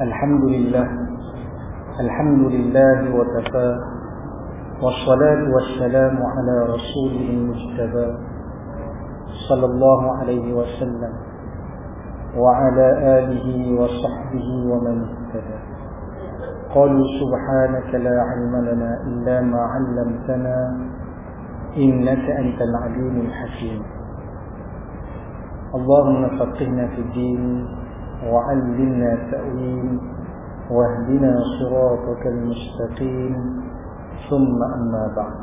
الحمد لله الحمد لله وكفى والصلاة والسلام على رسوله المجتبى صلى الله عليه وسلم وعلى آله وصحبه ومن اهتدى. قالوا سبحانك لا علم لنا إلا ما علمتنا إنك أنت العليم الحكيم. اللهم فقهنا في الدين وعلمنا التأويل واهدنا صراطك المستقيم ثم أما بعد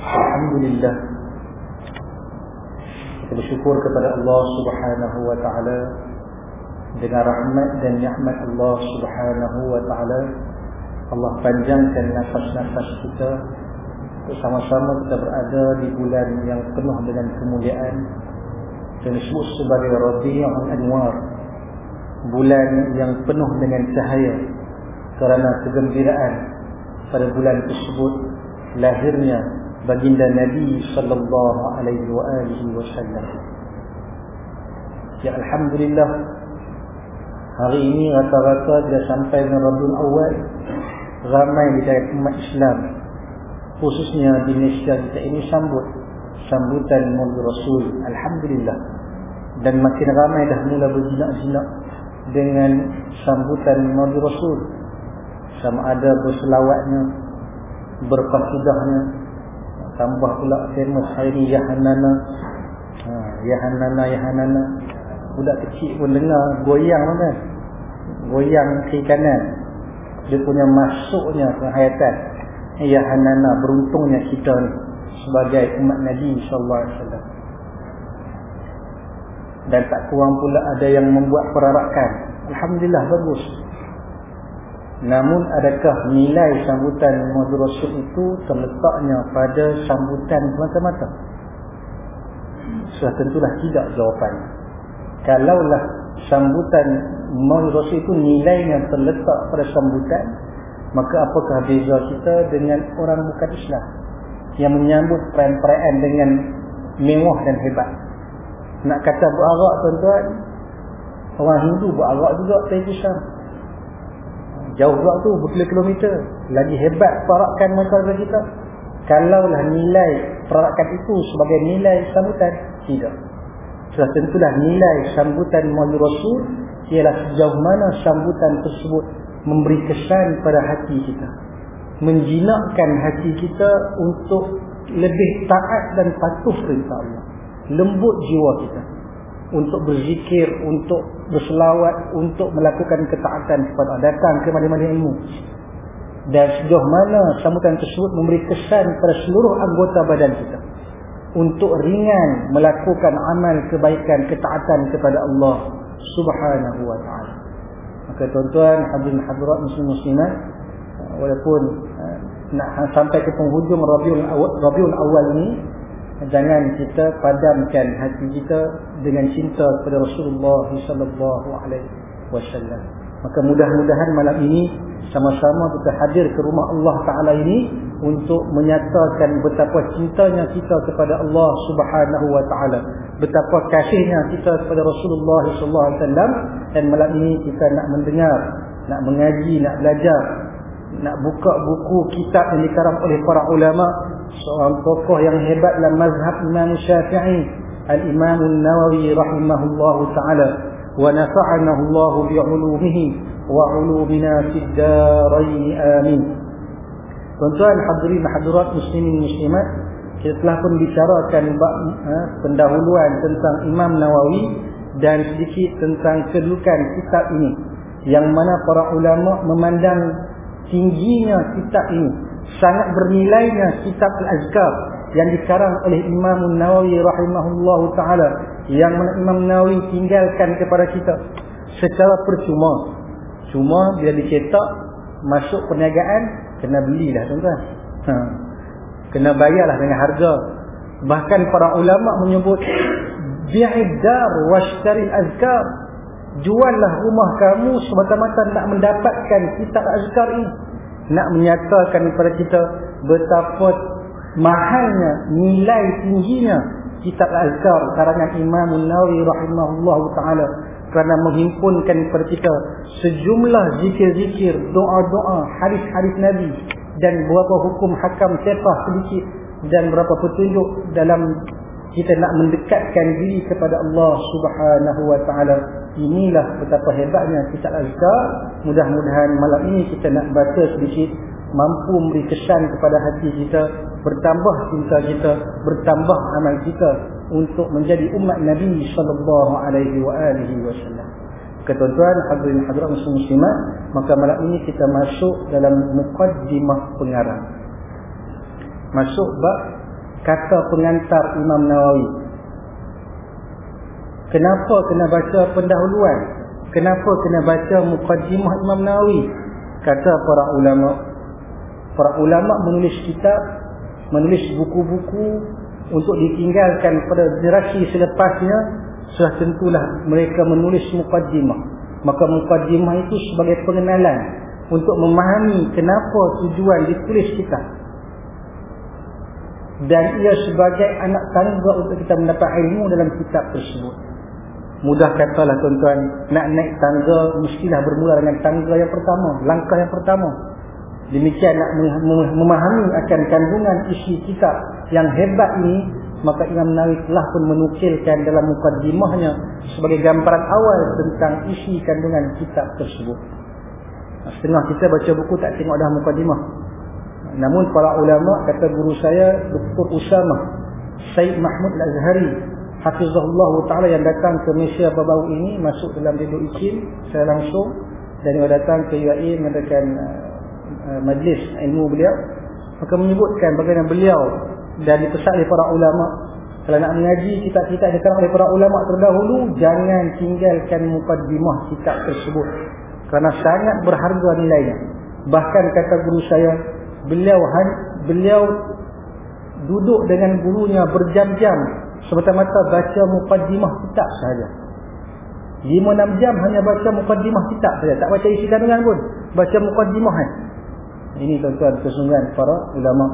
الحمد لله bersyukur kepada Allah Subhanahu wa taala dengan rahmat dan nikmat Allah Subhanahu wa taala Allah panjangkan nafas-nafas kita bersama-sama kita berada di bulan yang penuh dengan kemuliaan. Dan disebut sebagai Rabiul Anwar. Bulan yang penuh dengan cahaya kerana kegembiraan pada bulan tersebut lahirnya baginda Nabi sallallahu alaihi wasallam. Ya alhamdulillah hari ini rata-rata dah sampai dengan Rabiul Awal ramai di dalam umat Islam khususnya di Malaysia kita ini sambut sambutan Maulid Rasul Alhamdulillah. Dan makin ramai dah mula berjinak-jinak dengan sambutan Maulid Rasul. Sama ada berselawatnya berkasidahnya tambah pula famous hari Yahanana. Ha, Yahanana Yahanana. Budak kecil pun dengar goyang kan? Goyang kiri kanan. Dia punya masuknya penghayatan Ya Hanana beruntungnya kita ni sebagai umat Nabi sallallahu alaihi wasallam. Dan tak kurang pula ada yang membuat perarakan. Alhamdulillah bagus. Namun adakah nilai sambutan Muhammad Rasul itu terletaknya pada sambutan semata-mata? Sudah tentulah tidak jawapannya. Kalaulah sambutan Muhammad Rasul itu nilainya terletak pada sambutan maka apakah beza kita dengan orang bukan Islam? Yang menyambut perayaan-perayaan dengan mewah dan hebat. Nak kata berarak tuan-tuan orang Hindu berarak juga tak Islam. Jauh juga tu berkilo-kilometer lagi hebat perarakan mereka daripada kita. Kalaulah nilai perarakan itu sebagai nilai sambutan tidak. Sudah tentulah nilai sambutan Muhammad Rasul ialah sejauh mana sambutan tersebut memberi kesan pada hati kita. Menjinakkan hati kita untuk lebih taat dan patuh perintah Allah. Lembut jiwa kita. Untuk berzikir untuk berselawat untuk melakukan ketaatan kepada Allah datang ke mana-mana ilmu. Dan sejauh mana sambutan tersebut memberi kesan pada seluruh anggota badan kita. Untuk ringan melakukan amal kebaikan ketaatan kepada Allah subhanahu wa ta'ala Maka tuan-tuan hadirin hadirat muslim muslimat walaupun uh, nak sampai ke penghujung Rabiul Awal, Rabiul Awal ni jangan kita padamkan hati kita dengan cinta kepada Rasulullah sallallahu alaihi wasallam. Maka mudah-mudahan malam ini sama-sama kita hadir ke rumah Allah Taala ini untuk menyatakan betapa cintanya kita kepada Allah Subhanahu wa taala betapa kasihnya kita kepada Rasulullah sallallahu alaihi wasallam dan malam ini kita nak mendengar nak mengaji nak belajar nak buka buku kitab yang dikarang oleh para ulama seorang tokoh yang hebat dalam mazhab Imam Syafi'i Al-Imam An-Nawawi rahimahullahu taala. Wa nafa'ana Allah bi 'ulumihi wa 'ulumina fid amin Tuan-tuan hadirin hadirat muslimin muslimat kita telah pun bicarakan ha, pendahuluan tentang Imam Nawawi dan sedikit tentang kedudukan kitab ini yang mana para ulama memandang tingginya kitab ini sangat bernilainya kitab Al-Azkar yang dikarang oleh Imam Nawawi rahimahullah taala yang mana Imam Nawawi tinggalkan kepada kita secara percuma. Cuma bila dicetak masuk perniagaan kena belilah tuan-tuan. Ha. Kena bayarlah dengan harga. Bahkan para ulama menyebut bi'idar washtari azkar. Juallah rumah kamu semata-mata nak mendapatkan kitab azkar ini. Nak menyatakan kepada kita betapa mahalnya nilai tingginya kitab Al-Azkar karangan Imam Nawawi rahimahullah taala kerana menghimpunkan kepada kita sejumlah zikir-zikir, doa-doa, hadis-hadis Nabi dan beberapa hukum hakam sepah sedikit dan beberapa petunjuk dalam kita nak mendekatkan diri kepada Allah Subhanahu wa taala. Inilah betapa hebatnya kitab Al-Azkar. Mudah-mudahan malam ini kita nak baca sedikit mampu memberi kesan kepada hati kita, bertambah cinta kita, bertambah amal kita untuk menjadi umat Nabi sallallahu alaihi wa alihi wasallam. Ketuan-tuan hadirin hadirat muslimat, maka malam ini kita masuk dalam mukaddimah pengarang. Masuk bab kata pengantar Imam Nawawi. Kenapa kena baca pendahuluan? Kenapa kena baca mukaddimah Imam Nawawi? Kata para ulama, para ulama menulis kitab, menulis buku-buku untuk ditinggalkan pada generasi selepasnya, sudah tentulah mereka menulis mukaddimah. Maka mukaddimah itu sebagai pengenalan untuk memahami kenapa tujuan ditulis kitab. Dan ia sebagai anak tangga untuk kita mendapat ilmu dalam kitab tersebut. Mudah katalah tuan-tuan, nak naik tangga mestilah bermula dengan tangga yang pertama, langkah yang pertama. Demikian nak memahami akan kandungan isi kitab yang hebat ini maka Imam Nawawi telah pun menukilkan dalam mukadimahnya sebagai gambaran awal tentang isi kandungan kitab tersebut. Setengah kita baca buku tak tengok dah mukadimah. Namun para ulama kata guru saya Dr. Usama Said Mahmud Al-Azhari Hafizahullah Ta'ala yang datang ke Malaysia baru-baru ini masuk dalam Dedo Ikin saya langsung dan dia datang ke UAE mengadakan Uh, majlis ilmu beliau maka menyebutkan bagaimana beliau dan dipesan oleh para ulama. Kalau nak mengaji kitab-kitab yang dikarang oleh para ulama terdahulu jangan tinggalkan mukaddimah kitab tersebut kerana sangat berharga nilainya. Bahkan kata guru saya beliau beliau duduk dengan gurunya berjam-jam semata-mata baca mukaddimah kitab sahaja 5-6 jam hanya baca mukaddimah kitab saja. Tak baca isi kandungan pun baca mukaddimah kan ini tuan-tuan kesungguhan para ulama.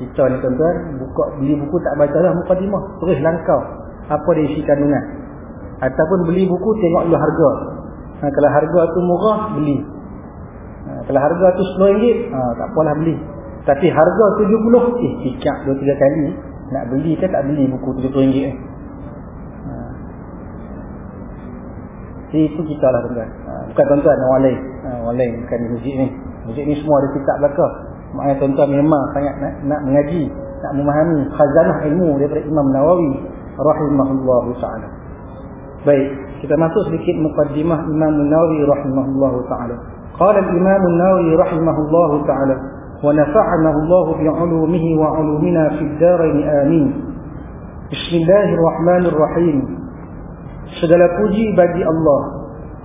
Kita ni tuan-tuan buka beli buku tak baca dah mukadimah, terus langkau apa dia isi kandungan. Ataupun beli buku tengok dulu harga. Ha, kalau harga tu murah beli. Ha, kalau harga tu RM10, ha, tak apalah beli. Tapi harga 70, eh cicak 2 3 kali nak beli ke tak beli buku RM70 eh. Ha. Itu kita lah tuan-tuan. Ha, bukan tuan-tuan, orang lain. Ha, orang lain bukan masjid ni. Masjid ni semua ada kitab belakang. Maknanya tuan-tuan memang sangat nak, nak mengaji, nak memahami khazanah ilmu daripada Imam Nawawi rahimahullah ta'ala. Baik, kita masuk sedikit mukaddimah Imam Nawawi rahimahullah ta'ala. Qala al-Imam Nawawi rahimahullah ta'ala wa nafa'ana Allah bi 'ulumihi wa 'ulumina fid darain amin. Bismillahirrahmanirrahim. Segala puji bagi Allah,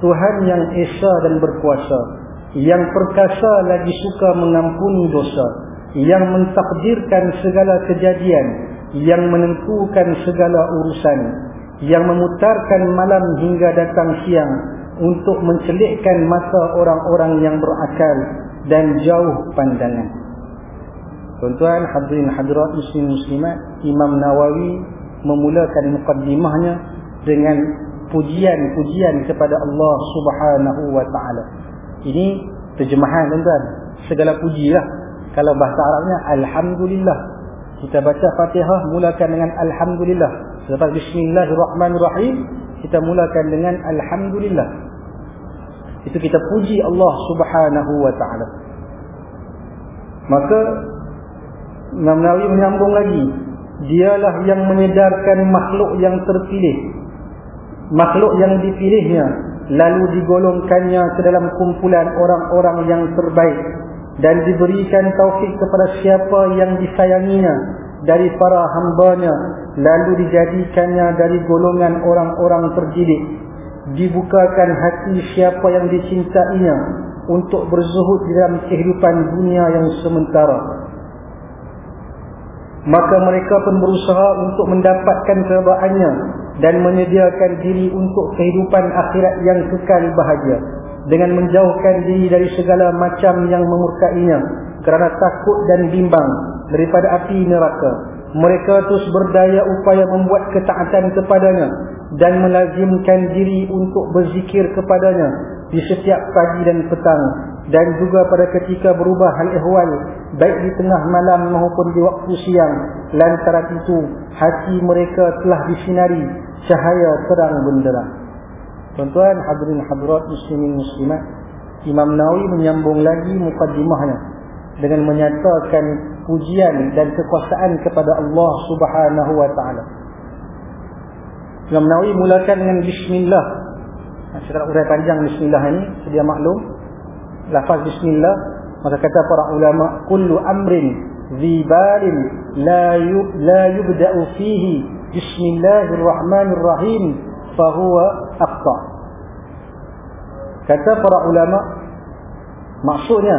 Tuhan yang esa dan berkuasa yang perkasa lagi suka mengampuni dosa. Yang mentakdirkan segala kejadian. Yang menentukan segala urusan. Yang memutarkan malam hingga datang siang untuk mencelikkan mata orang-orang yang berakal dan jauh pandangan. Tuan-tuan hadirin hadirat muslim muslimat Imam Nawawi memulakan mukaddimahnya dengan pujian-pujian kepada Allah subhanahu wa ta'ala. Ini terjemahan tuan-tuan. Segala puji lah. Kalau bahasa Arabnya Alhamdulillah. Kita baca Fatihah mulakan dengan Alhamdulillah. Selepas Bismillahirrahmanirrahim. Kita mulakan dengan Alhamdulillah. Itu kita puji Allah subhanahu wa ta'ala. Maka Nawawi menyambung lagi. Dialah yang menyedarkan makhluk yang terpilih. Makhluk yang dipilihnya lalu digolongkannya ke dalam kumpulan orang-orang yang terbaik dan diberikan taufik kepada siapa yang disayanginya dari para hambanya lalu dijadikannya dari golongan orang-orang terdidik. Dibukakan hati siapa yang dicintainya untuk berzuhud di dalam kehidupan dunia yang sementara. Maka mereka pun berusaha untuk mendapatkan kebahagiaannya dan menyediakan diri untuk kehidupan akhirat yang kekal bahagia dengan menjauhkan diri dari segala macam yang memurkainya kerana takut dan bimbang daripada api neraka. Mereka terus berdaya upaya membuat ketaatan kepadanya dan melazimkan diri untuk berzikir kepadanya di setiap pagi dan petang dan juga pada ketika berubah hal ehwal baik di tengah malam maupun di waktu siang lantaran itu hati mereka telah disinari cahaya terang benderang tuan-tuan hadirin hadirat muslimin muslimat Imam Nawawi menyambung lagi mukaddimahnya dengan menyatakan pujian dan kekuasaan kepada Allah Subhanahu wa taala. Imam Nawawi mulakan dengan bismillah. Tak urai panjang bismillah ini sedia maklum lafaz bismillah maka kata para ulama kullu amrin zibalin la yub, la yubda'u fihi bismillahirrahmanirrahim fahuwa aqta kata para ulama maksudnya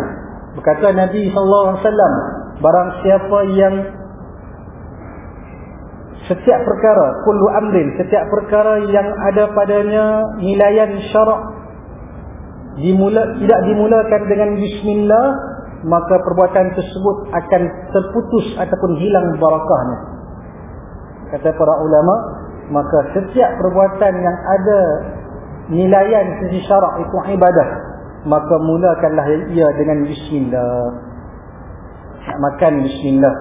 berkata Nabi sallallahu alaihi wasallam barang siapa yang setiap perkara kullu amrin setiap perkara yang ada padanya nilaian syarak dimula tidak dimulakan dengan bismillah maka perbuatan tersebut akan terputus ataupun hilang barakahnya. Kata para ulama maka setiap perbuatan yang ada nilaian sisi syarak itu ibadah maka mulakanlah ia dengan bismillah. Nak makan bismillah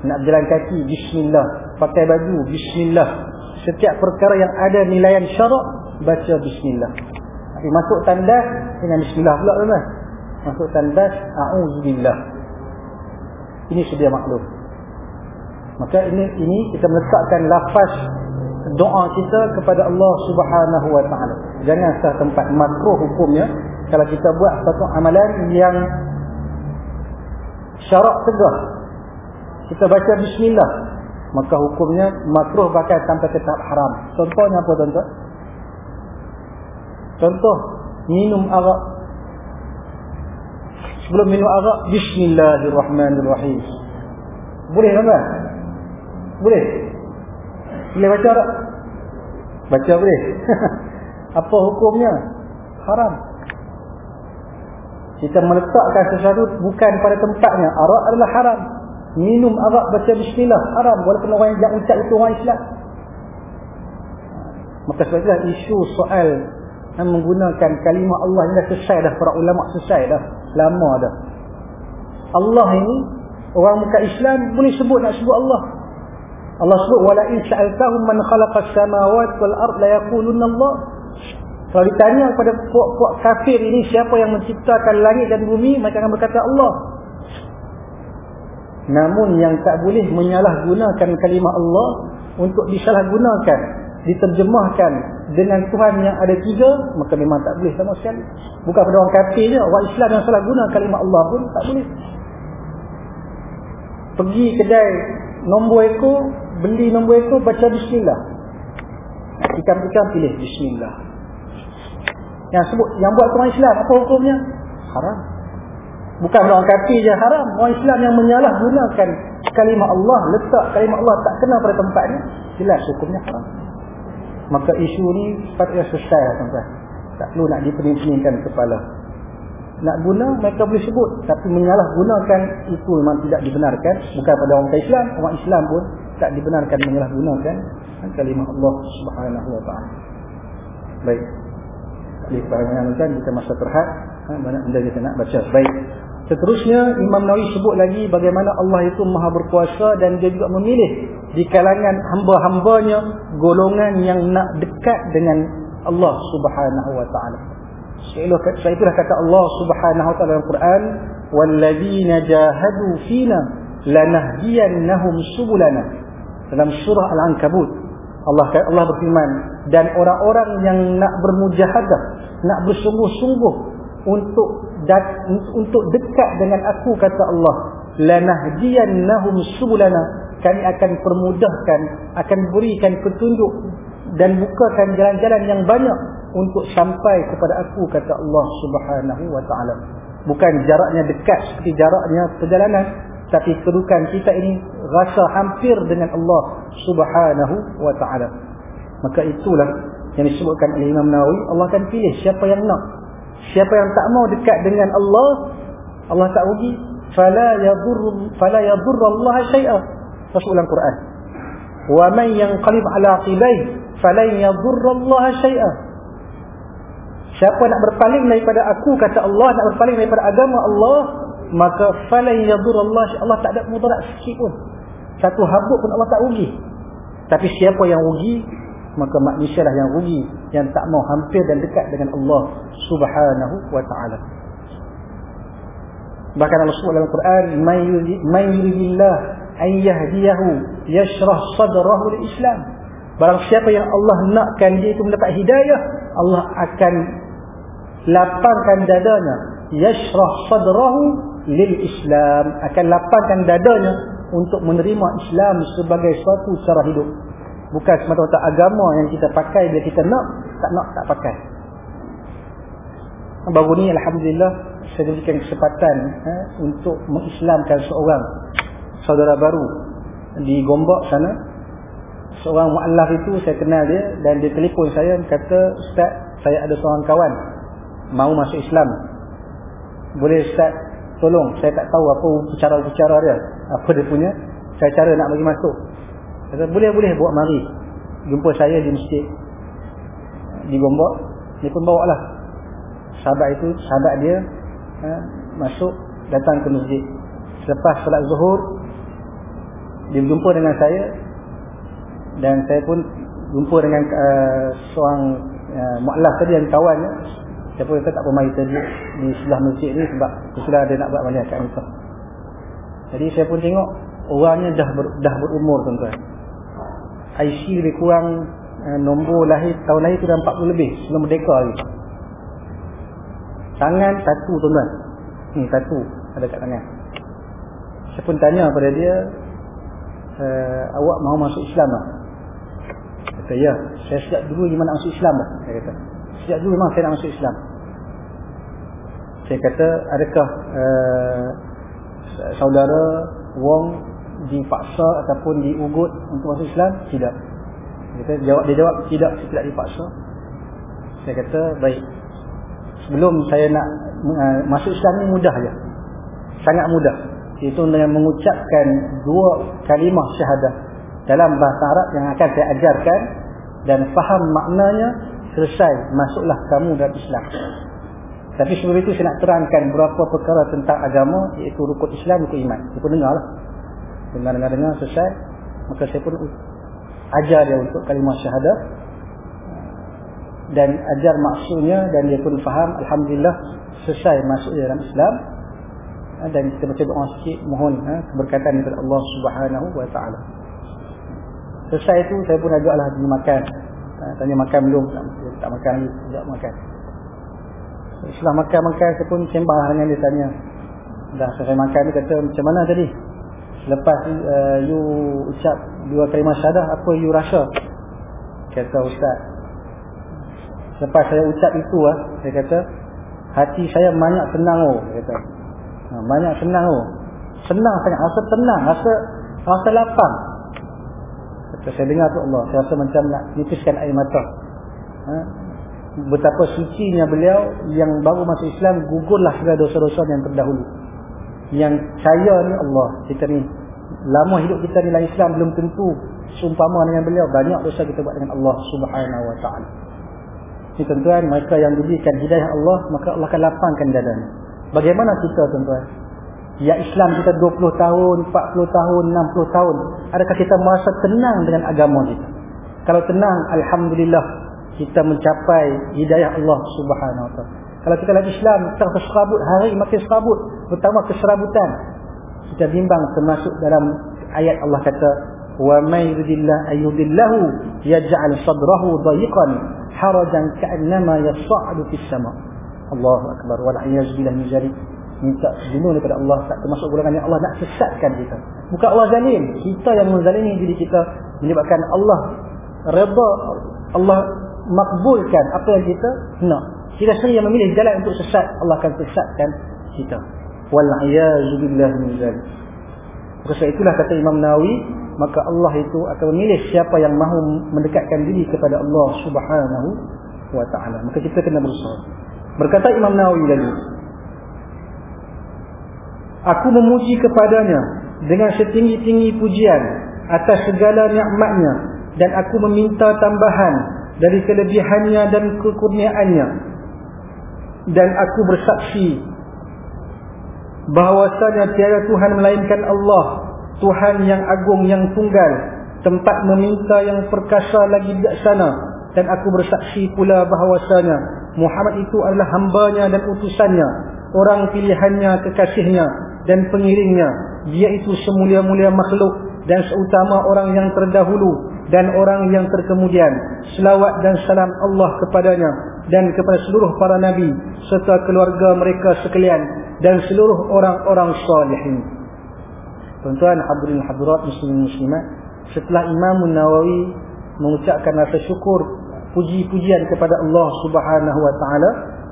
nak berjalan kaki bismillah pakai baju bismillah. Setiap perkara yang ada nilaian syarak baca bismillah tapi masuk tandas dengan bismillah pula tuan Masuk tandas a'udzubillah. Ini sedia maklum. Maka ini ini kita meletakkan lafaz doa kita kepada Allah Subhanahu wa taala. Jangan sah tempat makruh hukumnya kalau kita buat satu amalan yang syarak tegah. Kita baca bismillah, maka hukumnya makruh bahkan sampai ke tahap haram. Contohnya apa tuan-tuan? Contoh minum arak. Sebelum minum arak bismillahirrahmanirrahim. Boleh tak? Boleh. Boleh baca tak? Baca boleh. Apa hukumnya? Haram. Kita meletakkan sesuatu bukan pada tempatnya. Arak adalah haram. Minum arak baca bismillah haram walaupun orang yang ucap itu orang Islam. Maka sebablah isu soal yang menggunakan kalimah Allah ini dah selesai dah para ulama selesai dah lama dah. Allah ini orang muka Islam boleh sebut nak sebut Allah. Allah sebut wala in sa'altahum man khalaqas samawati wal ard la yaquluna Allah. Kalau ditanya kepada puak-puak kafir ini siapa yang menciptakan langit dan bumi mereka akan berkata Allah. Namun yang tak boleh menyalahgunakan kalimah Allah untuk disalahgunakan diterjemahkan dengan Tuhan yang ada tiga maka memang tak boleh sama sekali. Bukan pada orang kafir je orang Islam yang salah guna kalimah Allah pun tak boleh. Pergi kedai nombor ekor beli nombor ekor baca bismillah. Ikan-ikan pilih bismillah. Yang sebut yang buat orang Islam apa hukumnya? Haram. Bukan orang kafir je haram. Orang Islam yang menyalah gunakan kalimah Allah letak kalimah Allah tak kena pada tempatnya jelas hukumnya haram maka isu ni sepatutnya selesai lah tuan-tuan tak perlu nak dipening-peningkan kepala nak guna mereka boleh sebut tapi menyalah gunakan itu memang tidak dibenarkan bukan pada orang Islam orang Islam pun tak dibenarkan menyalah gunakan kalimah Allah subhanahu wa ta'ala baik para menyalankan kita masa terhad ha, banyak benda kita nak baca baik Seterusnya Imam Nawawi sebut lagi bagaimana Allah itu maha berkuasa dan dia juga memilih di kalangan hamba-hambanya golongan yang nak dekat dengan Allah Subhanahu wa taala. Sebab itulah kata Allah Subhanahu wa taala dalam Quran, "Wallazina jahadu fina lanahdiyannahum subulana." Dalam surah Al-Ankabut, Allah Allah berfirman, "Dan orang-orang yang nak bermujahadah, nak bersungguh-sungguh untuk dat, untuk dekat dengan aku kata Allah. Lanahdiyannahum subulana. Kami akan permudahkan akan berikan petunjuk dan bukakan jalan-jalan yang banyak untuk sampai kepada aku kata Allah Subhanahu wa taala. Bukan jaraknya dekat seperti jaraknya perjalanan tapi kedudukan kita ini rasa hampir dengan Allah Subhanahu wa taala. Maka itulah yang disebutkan oleh Imam Nawawi. Allah akan pilih siapa yang nak Siapa yang tak mau dekat dengan Allah Allah tak rugi. Fala yadur fala yadur Allah syai'a. Rasulullah Quran. Wa man yanqalib ala qibai fala yadur Allah syai'a. Siapa nak berpaling daripada aku kata Allah nak berpaling daripada agama Allah maka fala yadur Allah Allah tak ada mudarat sikit pun. Satu habuk pun Allah tak rugi. Tapi siapa yang rugi maka manusia lah yang rugi yang tak mau hampir dan dekat dengan Allah subhanahu wa ta'ala. Bahkan Allah sebut dalam Quran man yuridillah an yahdiyahu yashrah sadrahu lil Islam barang siapa yang Allah nakkan dia itu mendapat hidayah Allah akan lapangkan dadanya yashrah sadrahu lil Islam akan lapangkan dadanya untuk menerima Islam sebagai suatu cara hidup bukan semata-mata agama yang kita pakai bila kita nak tak nak tak pakai. Baru ni Alhamdulillah saya diberikan kesempatan eh, untuk mengislamkan seorang saudara baru di Gombak sana. Seorang mu'allaf itu saya kenal dia dan dia telefon saya kata Ustaz saya ada seorang kawan mau masuk Islam. Boleh Ustaz tolong? Saya tak tahu apa cara-cara dia apa dia punya. Saya cara nak bagi masuk kata boleh-boleh buat mari. Jumpa saya di masjid. Di Gombak dia pun bawa lah. Sahabat itu sahabat dia ha, masuk datang ke masjid. Selepas solat zuhur dia berjumpa dengan saya dan saya pun jumpa dengan uh, seorang uh, mu'alaf tadi yang kawan saya pun kata tak apa mari tadi di sebelah masjid ni sebab sudah ada nak buat balik kat jadi saya pun tengok orangnya dah ber, dah berumur tuan-tuan IC lebih kurang uh, nombor lahir tahun lahir tu dah 40 lebih sebelum merdeka lagi. Tangan satu tuan-tuan. Ni satu ada kat tangan. Saya pun tanya pada dia uh, awak mahu masuk Islam tak? Kata ya saya sejak dulu memang nak masuk Islam tak saya kata. Sejak dulu memang saya nak masuk Islam. Saya kata adakah uh, saudara Wong dipaksa ataupun diugut untuk masuk Islam? Tidak. Dia, kata, jawab, dia jawab tidak tidak dipaksa. Saya kata baik. Sebelum saya nak uh, masuk Islam ni mudah je. Sangat mudah. Itu dengan mengucapkan dua kalimah syahadah dalam bahasa Arab yang akan saya ajarkan dan faham maknanya selesai masuklah kamu dalam Islam. Tapi sebelum itu saya nak terangkan beberapa perkara tentang agama iaitu rukun Islam rukun iman. Saya pun dengar lah dengar-dengar selesai maka saya pun ajar dia untuk kalimah syahadah. Dan ajar maksudnya dan dia pun faham Alhamdulillah selesai masuk dalam Islam. Dan kita baca doa sikit mohon ha, keberkatan daripada Allah subhanahu wa ta'ala. Selesai itu saya pun ajaklah dia makan. Ha, tanya makan belum? Tak, tak makan lagi tak makan. Setelah makan-makan saya pun sembah dengan dia tanya. Dah selesai makan dia kata macam mana tadi lepas uh, you ucap dua kalimah syahadah apa you rasa kata ustaz Lepas saya ucap itu ah, saya kata hati saya banyak senang oh, kata. Ha, banyak senang oh. Senang sangat, rasa tenang, rasa rasa lapang. Kata saya dengar tu Allah, saya rasa macam nak nipiskan air mata. Ha? Betapa sucinya beliau yang baru masuk Islam gugurlah segala dosa-dosa yang terdahulu. Yang saya ni Allah, kita ni lama hidup kita ni dalam Islam belum tentu seumpama dengan beliau banyak dosa kita buat dengan Allah Subhanahu wa taala. Ini tuan-tuan, mereka yang diberikan hidayah Allah, maka Allah akan lapangkan dadanya. Bagaimana kita tuan-tuan? Ya Islam kita 20 tahun, 40 tahun, 60 tahun. Adakah kita merasa tenang dengan agama kita? Kalau tenang, Alhamdulillah, kita mencapai hidayah Allah subhanahu wa ta'ala. Kalau kita lagi Islam terserabut hari makin serabut, pertama keserabutan. Kita bimbang termasuk dalam ayat Allah kata, "Wa may yuridillahu ayyudillahu yaj'al sadrahu dayiqan harajan ka'annama yas'adu fis sama'." Allahu akbar. Wa la yajbilu. Minta jinun kepada Allah tak termasuk golongan yang Allah nak sesatkan kita. Bukan Allah zalim, kita yang menzalimi diri kita menyebabkan Allah redha Allah makbulkan apa yang kita nak kita sendiri yang memilih jalan untuk sesat, Allah akan sesatkan kita. Wal a'yaz billah min zalik. Maka itulah kata Imam Nawawi maka Allah itu akan memilih siapa yang mahu mendekatkan diri kepada Allah Subhanahu wa taala. Maka kita kena berusaha. Berkata Imam Nawawi lagi. Aku memuji kepadanya dengan setinggi-tinggi pujian atas segala nikmatnya dan aku meminta tambahan dari kelebihannya dan kekurniaannya dan aku bersaksi bahawasanya tiada Tuhan melainkan Allah Tuhan yang agung yang tunggal tempat meminta yang perkasa lagi bijaksana. Dan aku bersaksi pula bahawasanya Muhammad itu adalah hambanya dan utusannya orang pilihannya kekasihnya dan pengiringnya dia itu semulia-mulia makhluk dan seutama orang yang terdahulu dan orang yang terkemudian. Selawat dan salam Allah kepadanya dan kepada seluruh para nabi serta keluarga mereka sekalian dan seluruh orang-orang salihin tuan-tuan hadirin hadirat muslimin muslimat setelah Imam Nawawi mengucapkan rasa syukur puji-pujian kepada Allah Subhanahu wa taala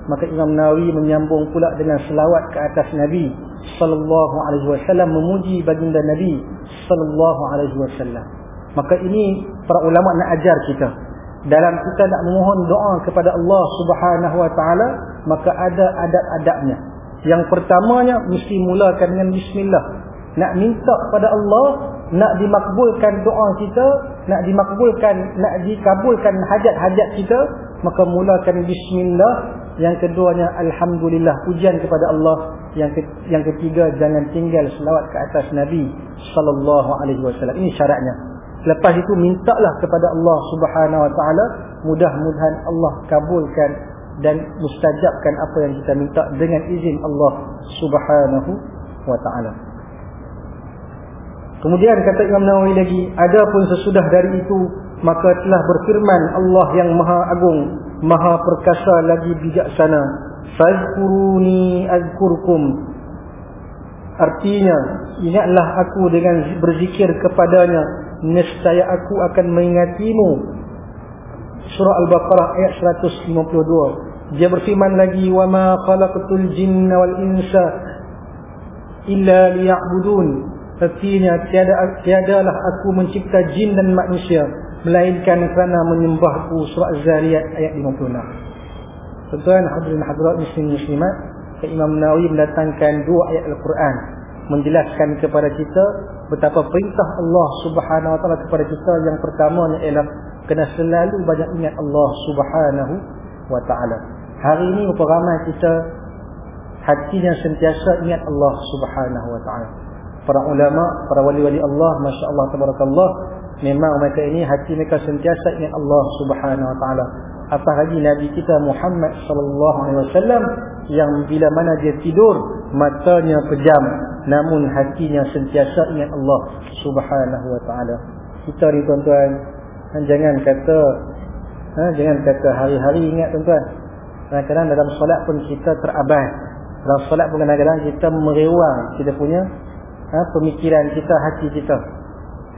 maka Imam Nawawi menyambung pula dengan selawat ke atas Nabi sallallahu alaihi wasallam memuji baginda Nabi sallallahu alaihi wasallam Maka ini para ulama nak ajar kita. Dalam kita nak memohon doa kepada Allah Subhanahu Wa Taala, maka ada adab-adabnya. Yang pertamanya mesti mulakan dengan bismillah. Nak minta kepada Allah, nak dimakbulkan doa kita, nak dimakbulkan, nak dikabulkan hajat-hajat kita, maka mulakan bismillah. Yang keduanya alhamdulillah, pujian kepada Allah. Yang yang ketiga jangan tinggal selawat ke atas Nabi sallallahu alaihi wasallam. Ini syaratnya. Lepas itu mintalah kepada Allah Subhanahu Wa Taala, mudah-mudahan Allah kabulkan dan mustajabkan apa yang kita minta dengan izin Allah Subhanahu Wa Taala. Kemudian kata Imam Nawawi lagi, ada pun sesudah dari itu maka telah berfirman Allah yang Maha Agung, Maha Perkasa lagi bijaksana, "Fazkuruni azkurkum." Artinya, ingatlah aku dengan berzikir kepadanya nescaya aku akan mengingatimu. Surah al-baqarah ayat 152 dia berfirman lagi wa ma khalaqatul jinna wal insa illa liya'budun. Artinya tiada tiadalah aku mencipta jin dan manusia melainkan kerana menyembahku. Surah az-zariyat ayat 56 tuan-tuan hadirin hadirat muslim muslimat Imam Nawawi mendatangkan dua ayat Al-Quran menjelaskan kepada kita betapa perintah Allah Subhanahu wa taala kepada kita yang pertamanya ialah kena selalu banyak ingat Allah Subhanahu wa taala. Hari ini berapa ramai kita hatinya sentiasa ingat Allah Subhanahu wa taala. Para ulama, para wali-wali Allah, masya-Allah tabarakallah, memang mereka ini hati mereka sentiasa ingat Allah Subhanahu wa taala. Apalagi Nabi kita Muhammad sallallahu alaihi wasallam yang bila mana dia tidur matanya pejam namun hatinya sentiasa ingat Allah Subhanahu wa taala. Kita ni tuan-tuan kan jangan kata ha, jangan kata hari-hari ingat tuan-tuan. Kadang-kadang dalam solat pun kita terabah. Dalam solat pun kadang-kadang kita merewang kita punya ha, pemikiran kita, hati kita.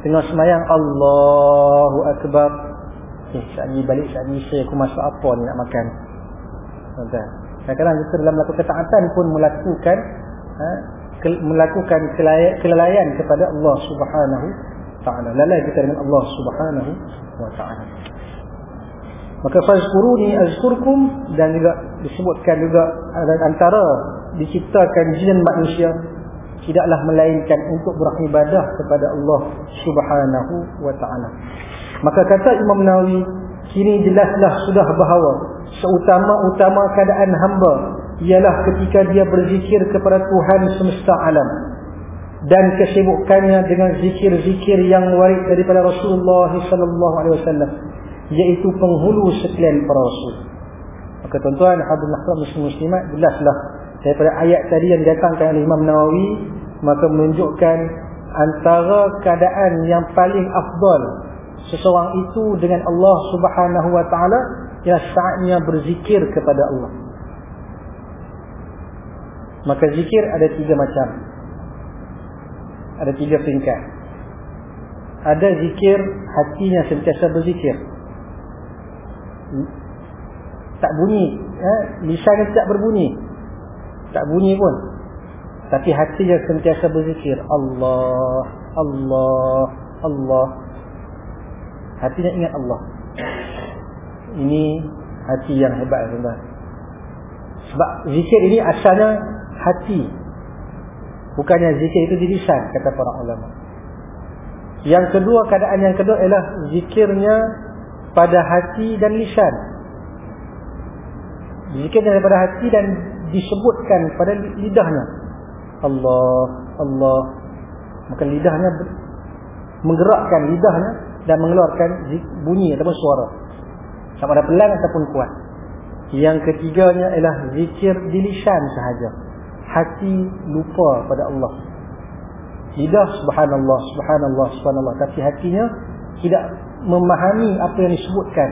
Tengah semayang Allahu Akbar. Eh, saat ni balik, saat ni saya aku masak apa ni nak makan. Kadang-kadang kita dalam melakukan ketaatan pun melakukan ha, melakukan kelalaian kepada Allah Subhanahu taala. Lalai kita dengan Allah Subhanahu wa taala. Maka fazkuruni azkurkum dan juga disebutkan juga antara diciptakan jin manusia tidaklah melainkan untuk beribadah kepada Allah Subhanahu wa taala. Maka kata Imam Nawawi, kini jelaslah sudah bahawa seutama-utama keadaan hamba ialah ketika dia berzikir kepada Tuhan semesta alam dan kesibukannya dengan zikir-zikir yang waris daripada Rasulullah sallallahu alaihi wasallam iaitu penghulu sekalian para rasul. Maka tuan-tuan alhamdulillah muslim muslimat jelaslah daripada ayat tadi yang datangkan oleh Imam Nawawi maka menunjukkan antara keadaan yang paling afdal seseorang itu dengan Allah Subhanahu wa taala ialah saatnya berzikir kepada Allah. Maka zikir ada tiga macam. Ada tiga tingkat. Ada zikir hatinya sentiasa berzikir. Tak bunyi. Eh? Lisannya tidak berbunyi. Tak bunyi pun. Tapi hatinya sentiasa berzikir. Allah. Allah. Allah. Hatinya ingat Allah. Ini hati yang hebat. Sebab zikir ini asalnya hati Bukannya zikir itu di lisan kata para ulama. Yang kedua keadaan yang kedua ialah zikirnya pada hati dan lisan. Zikirnya daripada hati dan disebutkan pada lidahnya. Allah, Allah. Maka lidahnya menggerakkan lidahnya dan mengeluarkan bunyi ataupun suara. Sama ada pelan ataupun kuat. Yang ketiganya ialah zikir di lisan sahaja. Hati lupa pada Allah. Lidah subhanallah, subhanallah, subhanallah. Tapi hatinya tidak memahami apa yang disebutkan.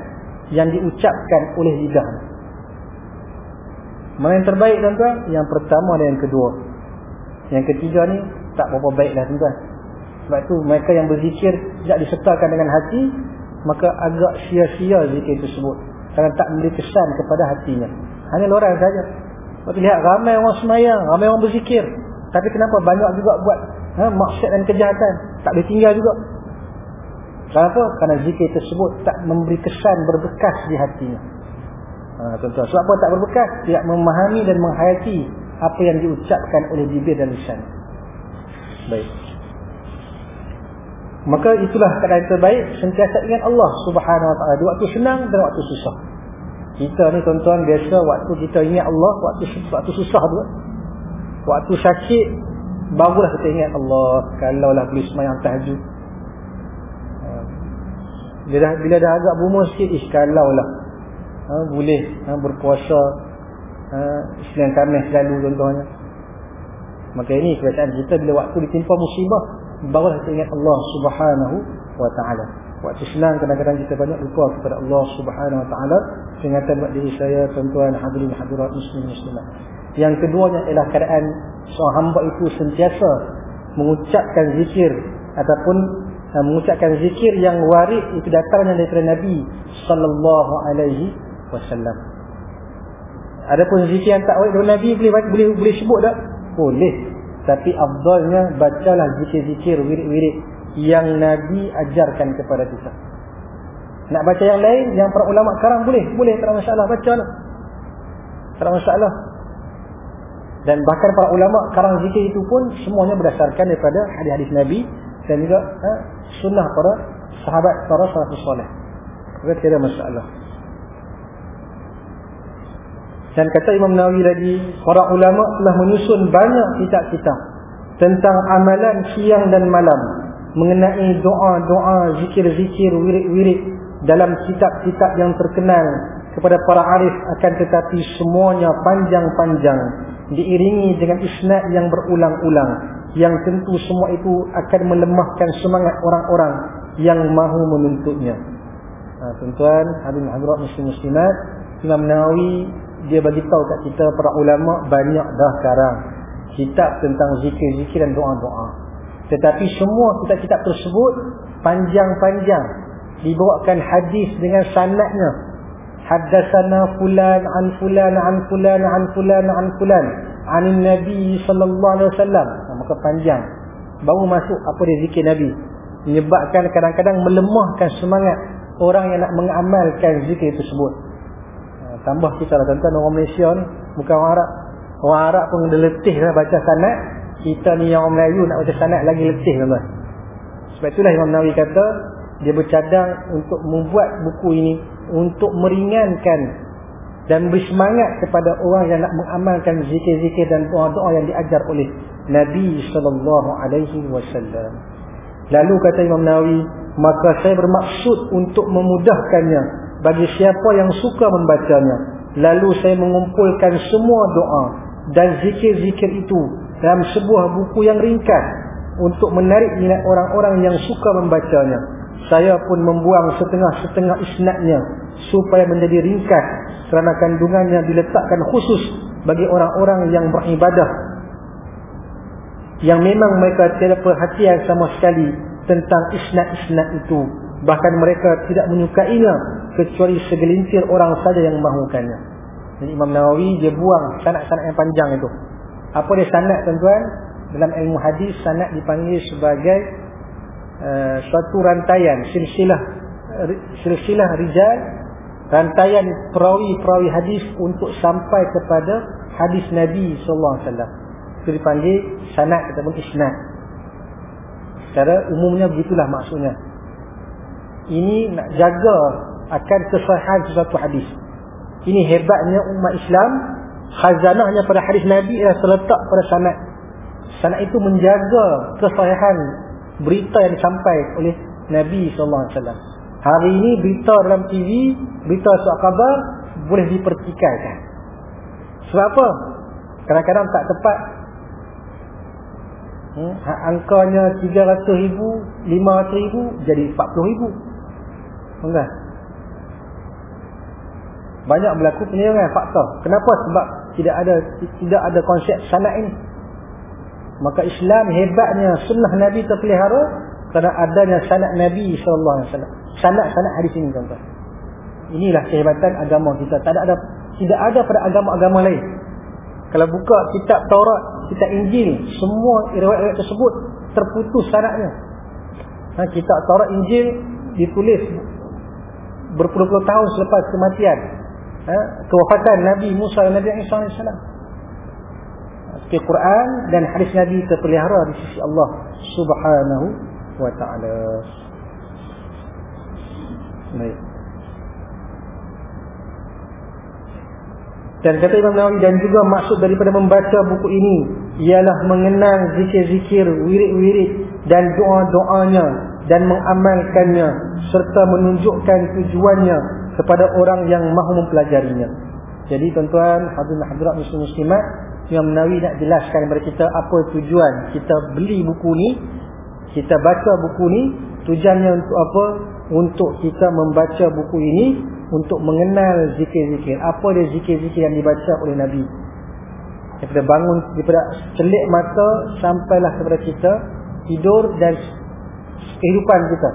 Yang diucapkan oleh lidah. Mana yang terbaik tuan-tuan? Yang pertama dan yang kedua. Yang ketiga ni tak berapa baik dah tuan-tuan. Sebab tu mereka yang berzikir tidak disertakan dengan hati. Maka agak sia-sia zikir tersebut. Kerana tak memberi kesan kepada hatinya. Hanya lorang saja. Waktu lihat ramai orang semayang. Ramai orang berzikir. Tapi kenapa banyak juga buat ha, maksiat dan kejahatan. Tak boleh tinggal juga. Kenapa? Kerana zikir tersebut tak memberi kesan berbekas di hatinya. Ha, tuan-tuan. Sebab apa tak berbekas? Tidak memahami dan menghayati apa yang diucapkan oleh bibir dan lisan. Baik. Maka itulah keadaan terbaik sentiasa ingat Allah Subhanahu Wa Taala di waktu senang dan waktu susah. Kita ni tuan-tuan biasa waktu kita ingat Allah waktu waktu susah tu. Waktu sakit barulah kita ingat Allah kalau lah boleh sembahyang tahajud. Bila dah, bila dah agak berumur sikit, ish kalau lah ha, boleh ha, berpuasa ha, Senin Kamis selalu contohnya. Maka ini kebiasaan kita bila waktu ditimpa musibah, barulah kita ingat Allah subhanahu wa ta'ala. Waktu senang kadang-kadang kita banyak lupa kepada Allah subhanahu wa ta'ala. Singatan buat diri saya, tuan-tuan, hadirin hadirat muslim muslimat. Yang keduanya ialah keadaan seorang hamba itu sentiasa mengucapkan zikir ataupun uh, mengucapkan zikir yang waris itu datangnya daripada Nabi sallallahu alaihi wasallam. Adapun zikir yang tak waris dari Nabi boleh boleh boleh sebut tak? Boleh. Tapi afdalnya bacalah zikir-zikir wirid-wirid yang Nabi ajarkan kepada kita. Nak baca yang lain yang para ulama sekarang boleh, boleh tak masalah bacalah. Tak ada masalah. Dan bahkan para ulama sekarang zikir itu pun semuanya berdasarkan daripada hadis-hadis Nabi dan juga ha, sunnah para sahabat para sahabat soleh. Tidak ada masalah. Dan kata Imam Nawawi lagi, para ulama telah menyusun banyak kitab-kitab tentang amalan siang dan malam mengenai doa-doa, zikir-zikir, wirid-wirid dalam kitab-kitab yang terkenal kepada para arif akan tetapi semuanya panjang-panjang diiringi dengan isnad yang berulang-ulang yang tentu semua itu akan melemahkan semangat orang-orang yang mahu menuntutnya. Ha, tuan-tuan, hadirin hadirat muslim-muslimat, Imam Nawawi dia bagi tahu kat kita para ulama banyak dah sekarang kitab tentang zikir-zikir dan doa-doa. Tetapi semua kitab-kitab tersebut panjang-panjang dibawakan hadis dengan sanadnya. Haddatsana fulan an fulan an fulan an fulan an fulan an nabi sallallahu alaihi wasallam. Maka panjang. Baru masuk apa dia zikir Nabi. Menyebabkan kadang-kadang melemahkan semangat orang yang nak mengamalkan zikir tersebut tambah kita lah tuan-tuan orang Malaysia ni bukan orang Arab. Orang Arab pun dah letih lah baca sanat kita ni yang orang Melayu nak baca sanat lagi letih tuan-tuan. Sebab itulah Imam Nawawi kata dia bercadang untuk membuat buku ini untuk meringankan dan beri semangat kepada orang yang nak mengamalkan zikir-zikir dan doa-doa yang diajar oleh Nabi sallallahu alaihi wasallam. Lalu kata Imam Nawawi, maka saya bermaksud untuk memudahkannya bagi siapa yang suka membacanya lalu saya mengumpulkan semua doa dan zikir-zikir itu dalam sebuah buku yang ringkas untuk menarik minat orang-orang yang suka membacanya. Saya pun membuang setengah-setengah isnadnya supaya menjadi ringkas kerana kandungannya diletakkan khusus bagi orang-orang yang beribadah. Yang memang mereka tidak perhatian sama sekali tentang isnad-isnad itu bahkan mereka tidak menyukainya kecuali segelintir orang saja yang mahukannya. Jadi Imam Nawawi dia buang sanad-sanad yang panjang itu. Apa dia sanad tuan-tuan? Dalam ilmu hadis sanad dipanggil sebagai uh, suatu rantaian silsilah silsilah rijal rantaian perawi-perawi hadis untuk sampai kepada hadis Nabi sallallahu alaihi wasallam. itu dipanggil sanad ataupun isnad secara umumnya begitulah maksudnya ini nak jaga akan kesahihan sesuatu hadis. Ini hebatnya umat Islam khazanahnya pada hadis Nabi ialah terletak pada sanad. Sanad itu menjaga kesahihan berita yang disampaikan oleh Nabi SAW hari ini berita dalam TV berita suat khabar boleh dipertikaikan. Sebab apa? kadang-kadang tak tepat. Hmm? angkanya 300 ribu 500 ribu jadi 40 ribu enggak. Banyak berlaku penyelenggaraan fakta kenapa? sebab tidak ada tidak ada konsep sanat ini. Maka Islam hebatnya sunnah Nabi terpelihara kerana adanya sanat Nabi SAW sanat-sanat hadis ini tuan-tuan. Inilah kehebatan agama kita. Tak ada, tidak ada pada agama-agama lain. Kalau buka kitab Taurat kitab Injil semua riwayat-riwayat tersebut terputus sanatnya ha, kitab Taurat Injil ditulis berpuluh-puluh tahun selepas kematian. Ha, kewafatan Nabi Musa dan Nabi Isa AS seperti Quran dan hadis Nabi terpelihara di sisi Allah subhanahu wa ta'ala. Baik. Dan kata Imam Nawawi dan juga maksud daripada membaca buku ini ialah mengenang zikir-zikir, wirid-wirid dan doa-doanya dan mengamalkannya serta menunjukkan tujuannya kepada orang yang mahu mempelajarinya. Jadi tuan-tuan, hadirat muslim muslimat, Imam Nawawi nak jelaskan kepada kita apa tujuan kita beli buku ni, kita baca buku ni, tujuannya untuk apa? Untuk kita membaca buku ini untuk mengenal zikir-zikir. Apa dia zikir-zikir yang dibaca oleh Nabi. Daripada bangun, daripada celik mata sampailah kepada kita tidur dan kehidupan kita.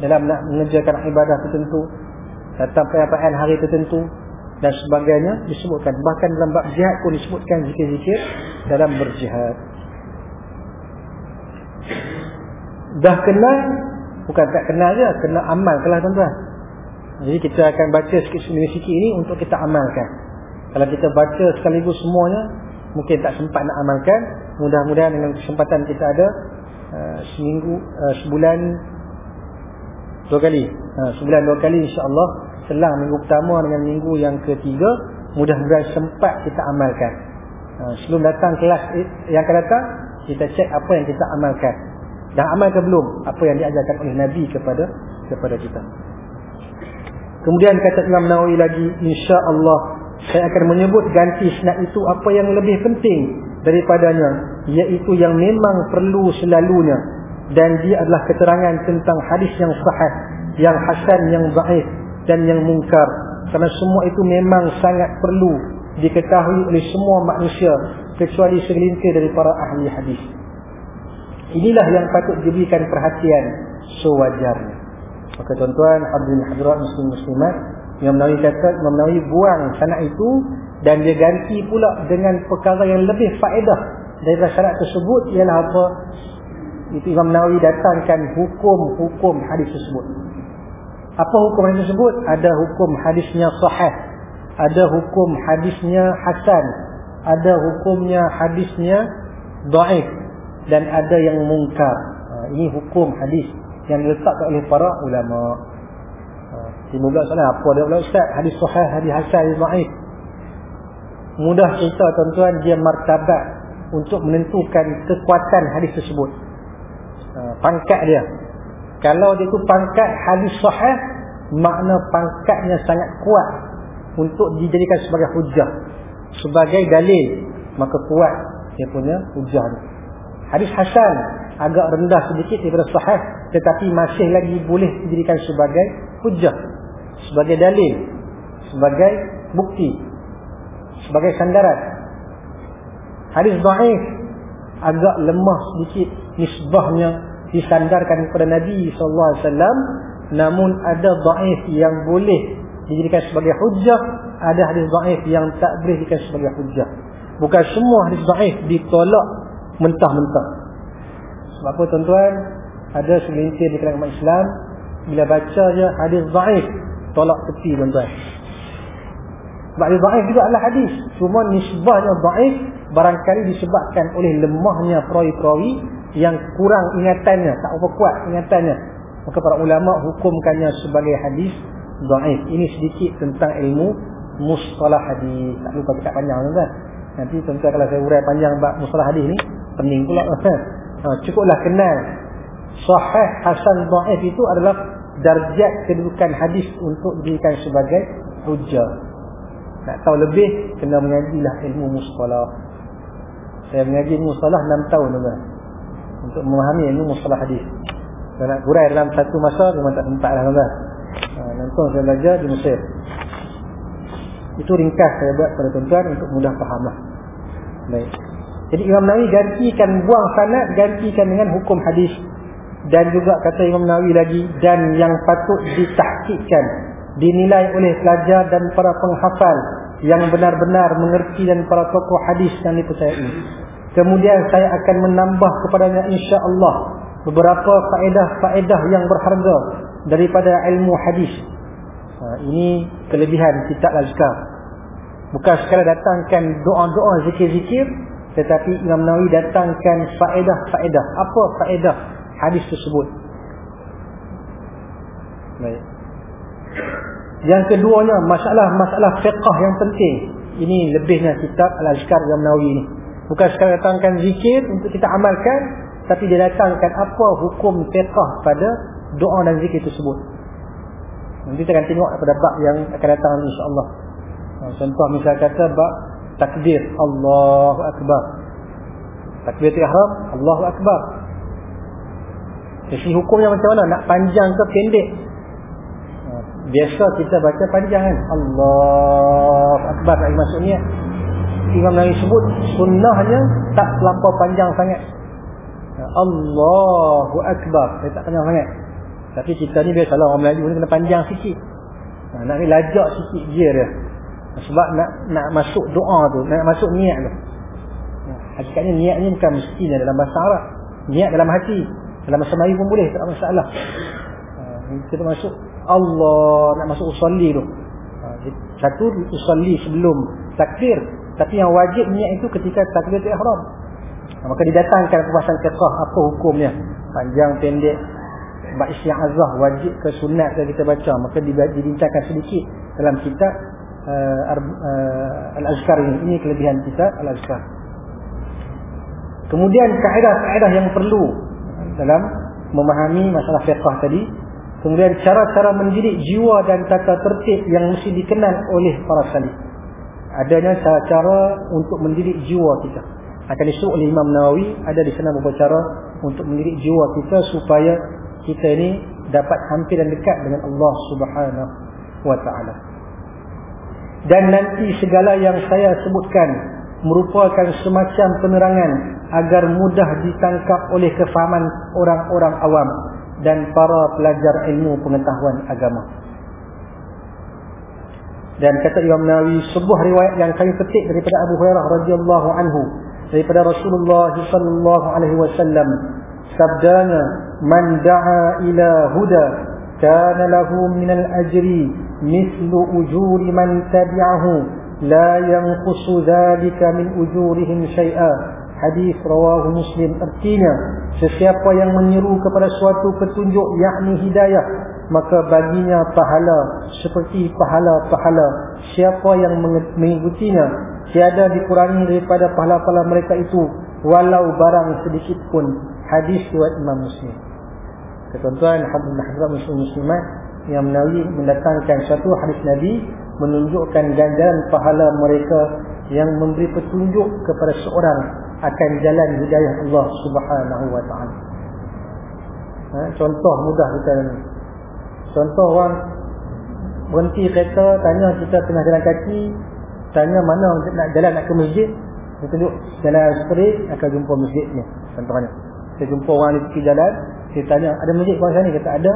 Dalam nak mengerjakan ibadah tertentu. Datang perayaan hari tertentu. Dan sebagainya disebutkan. Bahkan dalam bab jihad pun disebutkan zikir-zikir dalam berjihad. Dah kenal, bukan tak kenal je, kena amal kelah tuan-tuan. Jadi kita akan baca sikit-sikit ini untuk kita amalkan. Kalau kita baca sekaligus semuanya, mungkin tak sempat nak amalkan. Mudah-mudahan dengan kesempatan kita ada uh, seminggu, uh, sebulan dua kali. Uh, sebulan dua kali insya-Allah selang minggu pertama dengan minggu yang ketiga, mudah-mudahan sempat kita amalkan. Uh, sebelum datang kelas yang akan datang, kita cek apa yang kita amalkan. Dan amalkan belum apa yang diajarkan oleh Nabi kepada kepada kita. Kemudian kata Imam Nawawi lagi, insya-Allah saya akan menyebut ganti sunat itu apa yang lebih penting daripadanya, iaitu yang memang perlu selalunya dan dia adalah keterangan tentang hadis yang sahih, yang hasan, yang dhaif dan yang mungkar. Karena semua itu memang sangat perlu diketahui oleh semua manusia kecuali segelintir dari para ahli hadis. Inilah yang patut diberikan perhatian sewajarnya. Maka tuan-tuan, hadirin hadirat muslim muslimat, Imam Nawawi kata, Imam Nawawi buang sanad itu dan dia ganti pula dengan perkara yang lebih faedah dari syarat tersebut ialah apa? Itu Imam Nawawi datangkan hukum-hukum hadis tersebut. Apa hukum hadis tersebut? Ada hukum hadisnya sahih, ada hukum hadisnya hasan, ada hukumnya hadisnya dhaif dan ada yang mungkar. Ha, ini hukum hadis yang diletakkan oleh para ulama. Ha, timbul pula soalan apa dia pula ustaz? Hadis sahih, hadis hasan, hadis dhaif. Mudah cerita tuan-tuan dia martabat untuk menentukan kekuatan hadis tersebut. Pangkat dia. Kalau dia tu pangkat hadis sahih, makna pangkatnya sangat kuat untuk dijadikan sebagai hujah. Sebagai dalil, maka kuat dia punya hujah. Hadis hasan agak rendah sedikit daripada sahih tetapi masih lagi boleh dijadikan sebagai hujah sebagai dalil sebagai bukti sebagai sandaran hadis dhaif agak lemah sedikit nisbahnya disandarkan kepada Nabi SAW namun ada dhaif yang boleh dijadikan sebagai hujah ada hadis dhaif yang tak boleh dijadikan sebagai hujah bukan semua hadis dhaif ditolak mentah-mentah. Sebab apa tuan-tuan? Ada segelintir di kalangan Islam Bila baca je hadis da'if Tolak tepi tuan-tuan. Sebab hadis da'if juga adalah hadis. Cuma nisbahnya da'if barangkali disebabkan oleh lemahnya perawi-perawi yang kurang ingatannya tak apa kuat ingatannya maka para ulama hukumkannya sebagai hadis dhaif. Ini sedikit tentang ilmu mustalah hadis. Tak lupa kita panjang tuan nanti tentu kalau saya urai panjang bab mustalah hadis ni pening pula ha, cukuplah kenal. Sahih hasan dhaif itu adalah darjat kedudukan hadis untuk dijadikan sebagai hujah nak tahu lebih kena mengajilah ilmu mustalah. Saya mengaji mustalah 6 tahun tuan untuk memahami ilmu mustalah hadis. Kalau nak kurai dalam satu masa memang tak sempat lah tuan. Ha, nanti saya belajar di Mesir. Itu ringkas saya buat pada tuan-tuan untuk mudah faham lah. Baik. Jadi Imam Nawawi gantikan buang sanad gantikan dengan hukum hadis dan juga kata Imam Nawawi lagi dan yang patut ditahkikkan dinilai oleh pelajar dan para penghafal yang benar-benar mengerti dan para tokoh hadis yang dipercayai. Kemudian saya akan menambah kepadanya insya-Allah beberapa faedah-faedah yang berharga daripada ilmu hadis. Ha, ini kelebihan kitab Al-Azkar. Bukan sekadar datangkan doa-doa zikir-zikir tetapi Imam Nawawi datangkan faedah-faedah. Apa faedah hadis tersebut? Baik. Yang keduanya masalah-masalah fiqh yang penting. Ini lebihnya kitab Al-Azkar Imam Nawawi ini. Bukan sekadar datangkan zikir untuk kita amalkan tapi dia datangkan apa hukum fiqh pada doa dan zikir tersebut. Nanti kita akan tengok pada bab yang akan datang insya-Allah. Ha, contoh misal kata bab takbir Allahu akbar. Takbir ihram Allahu akbar. Jadi hukumnya macam mana? Nak panjang ke pendek? Ha, biasa kita baca panjang kan. Allahu akbar maksudnya Imam Nawawi sebut sunnahnya tak terlampau panjang sangat. Allahu Akbar. Dia tak panjang sangat. Tapi kita ni biasalah orang Melayu ni kena panjang sikit. Ha, nak ni lajak sikit je dia. Sebab nak nak masuk doa tu, nak masuk niat tu. Ha, hakikatnya niat ni bukan mestinya dalam bahasa Arab. Niat dalam hati. Dalam bahasa Melayu pun boleh, tak masalah. Ha, kita masuk Allah, nak masuk usalli tu. Satu usalli sebelum takbir tapi yang wajib niat itu ketika takbiratul ihram. Maka didatangkan perbahasan fiqh apa hukumnya. Panjang pendek bab isti'azah wajib ke sunat yang kita baca maka dibincangkan sedikit dalam kitab uh, uh, Al-Azkar ini. Ini kelebihan kita Al-Azkar. Kemudian kaedah-kaedah yang perlu dalam memahami masalah fiqh tadi. Kemudian cara-cara mendidik jiwa dan tata tertib yang mesti dikenal oleh para salih adanya cara-cara untuk mendidik jiwa kita. Akan disuruh oleh Imam Nawawi ada di sana beberapa cara untuk mendidik jiwa kita supaya kita ini dapat hampir dan dekat dengan Allah Subhanahu wa taala. Dan nanti segala yang saya sebutkan merupakan semacam penerangan agar mudah ditangkap oleh kefahaman orang-orang awam dan para pelajar ilmu pengetahuan agama dan kata Imam Nawawi sebuah riwayat yang kami petik daripada Abu Hurairah radhiyallahu anhu daripada Rasulullah sallallahu alaihi wasallam sabdanya man da'a ila huda kana lahu min al-ajri mithlu ujuri man tabi'ahu la yanqusu dhalika min ujurihim shay'a. Hadis rawahu muslim. Artinya sesiapa yang menyeru kepada suatu petunjuk yakni hidayah maka baginya pahala seperti pahala-pahala. Siapa yang mengikutinya tiada dikurangi daripada pahala-pahala mereka itu walau barang sedikit pun. Hadis riwayat Imam Muslim. Tuan-tuan alhamdulillah muslim muslimat yang menawi mendatangkan satu hadis Nabi menunjukkan ganjaran pahala mereka yang memberi petunjuk kepada seorang akan jalan hidayah Allah Subhanahu wa taala. Ha, contoh mudah kita Contoh orang berhenti kereta, tanya kita tengah jalan kaki, tanya mana nak jalan nak ke masjid, dia tunjuk jalan straight akan jumpa masjid ni. Contohnya. Saya jumpa orang di tepi jalan, saya tanya, ada masjid kat sana? Kata ada.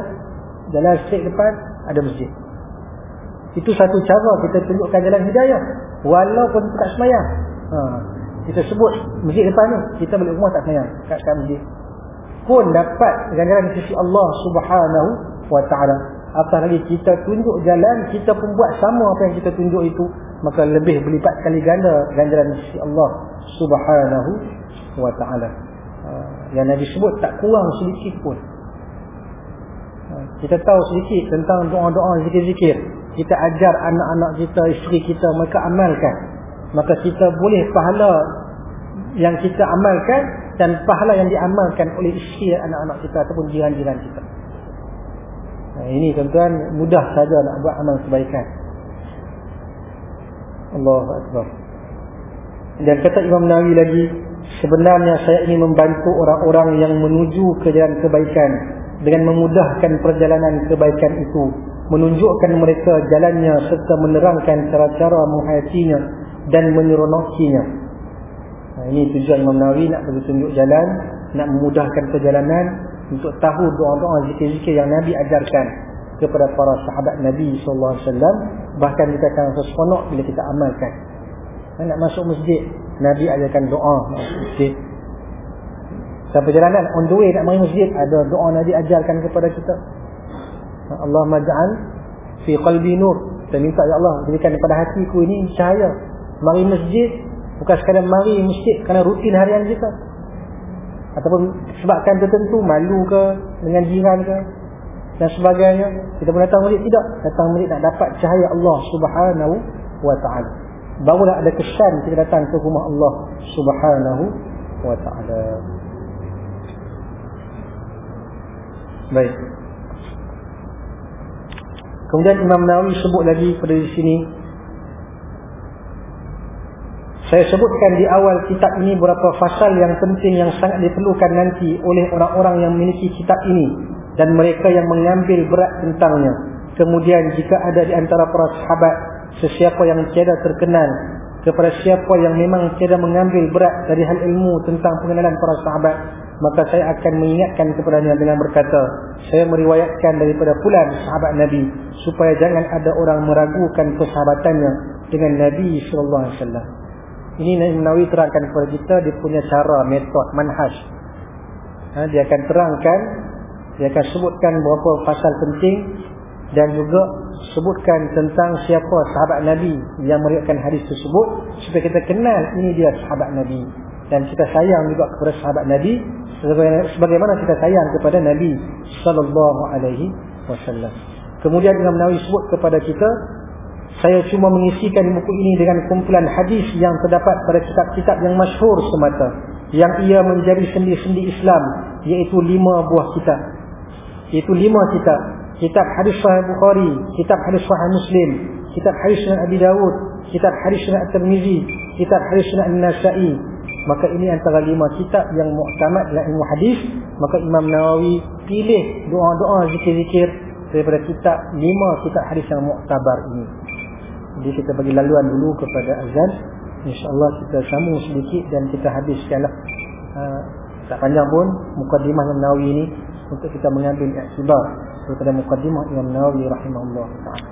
Jalan straight depan, ada masjid. Itu satu cara kita tunjukkan jalan hidayah. Walaupun tak semayang. Ha. Kita sebut masjid depan ni, kita balik rumah tak semayang. Kat, kat masjid. Pun dapat jalan-jalan di sisi Allah subhanahu wa ta'ala Atas lagi kita tunjuk jalan Kita pun buat sama apa yang kita tunjuk itu maka lebih berlipat kali ganda ganjaran sisi Allah Subhanahu wa taala. Uh, yang Nabi sebut tak kurang sedikit pun. Uh, kita tahu sedikit tentang doa-doa zikir-zikir. Kita ajar anak-anak kita, isteri kita mereka amalkan. Maka kita boleh pahala yang kita amalkan dan pahala yang diamalkan oleh isteri anak-anak kita ataupun jiran-jiran kita. Ini tuan-tuan mudah saja nak buat amal kebaikan. Allahu Akbar. Dan kata Imam Nawawi lagi, sebenarnya saya ingin membantu orang-orang yang menuju ke jalan kebaikan dengan memudahkan perjalanan kebaikan itu, menunjukkan mereka jalannya serta menerangkan cara-cara menghayatinya dan menyeronokinya. Nah, ini tujuan Imam Nawawi nak bagi tunjuk jalan, nak memudahkan perjalanan untuk tahu doa-doa zikir-zikir yang Nabi ajarkan kepada para sahabat Nabi sallallahu alaihi wasallam bahkan kita akan seronok bila kita amalkan. Nak masuk masjid Nabi ajarkan doa masuk masjid. Sampai perjalanan on the way nak mari masjid ada doa Nabi ajarkan kepada kita. Allah maj'al fi qalbi nur. Kita minta ya Allah berikan kepada hatiku ini cahaya. Mari masjid bukan sekadar mari masjid kerana rutin harian kita ataupun sebabkan tertentu malu ke dengan jiran ke dan sebagainya kita pun datang murid tidak? Datang murid nak dapat cahaya Allah subhanahu wa ta'ala. Barulah ada kesan kita datang ke rumah Allah subhanahu wa ta'ala. Baik. Kemudian Imam Nawawi sebut lagi pada sini saya sebutkan di awal kitab ini beberapa fasal yang penting yang sangat diperlukan nanti oleh orang-orang yang memiliki kitab ini dan mereka yang mengambil berat tentangnya. Kemudian jika ada di antara para sahabat sesiapa yang tiada terkenal kepada siapa yang memang tiada mengambil berat dari hal ilmu tentang pengenalan para sahabat, maka saya akan mengingatkan kepadanya dengan berkata, saya meriwayatkan daripada pulang sahabat Nabi supaya jangan ada orang meragukan persahabatannya dengan Nabi sallallahu alaihi wasallam. Ini Nawawi terangkan kepada kita dia punya cara, metod, manhaj. Ha, dia akan terangkan dia akan sebutkan beberapa pasal penting dan juga sebutkan tentang siapa sahabat Nabi yang meriwayatkan hadis tersebut supaya kita kenal ini dia sahabat Nabi dan kita sayang juga kepada sahabat Nabi sebagaimana kita sayang kepada Nabi sallallahu alaihi wasallam. Kemudian Imam Nawawi sebut kepada kita saya cuma mengisikan buku ini dengan kumpulan hadis yang terdapat pada kitab-kitab yang masyhur semata yang ia menjadi sendi-sendi Islam iaitu lima buah kitab. Itu lima kitab. Kitab hadis sahih Bukhari kitab hadis sahih Muslim kitab hadis sunan Abi Dawud kitab hadis sunan At-Tirmizi kitab hadis sunan An-Nasa'i. Maka ini antara lima kitab yang muktamad dalam ilmu hadis. Maka Imam Nawawi pilih doa-doa zikir-zikir daripada kitab lima kitab hadis yang muktabar ini jadi kita bagi laluan dulu kepada azan. InsyaAllah kita sambung sedikit dan kita habiskanlah. Uh, ah, tak panjang pun mukadimah yang Nawawi ini untuk kita mengambil iktibar daripada mukadimah yang Nawawi rahimahullah ta'ala.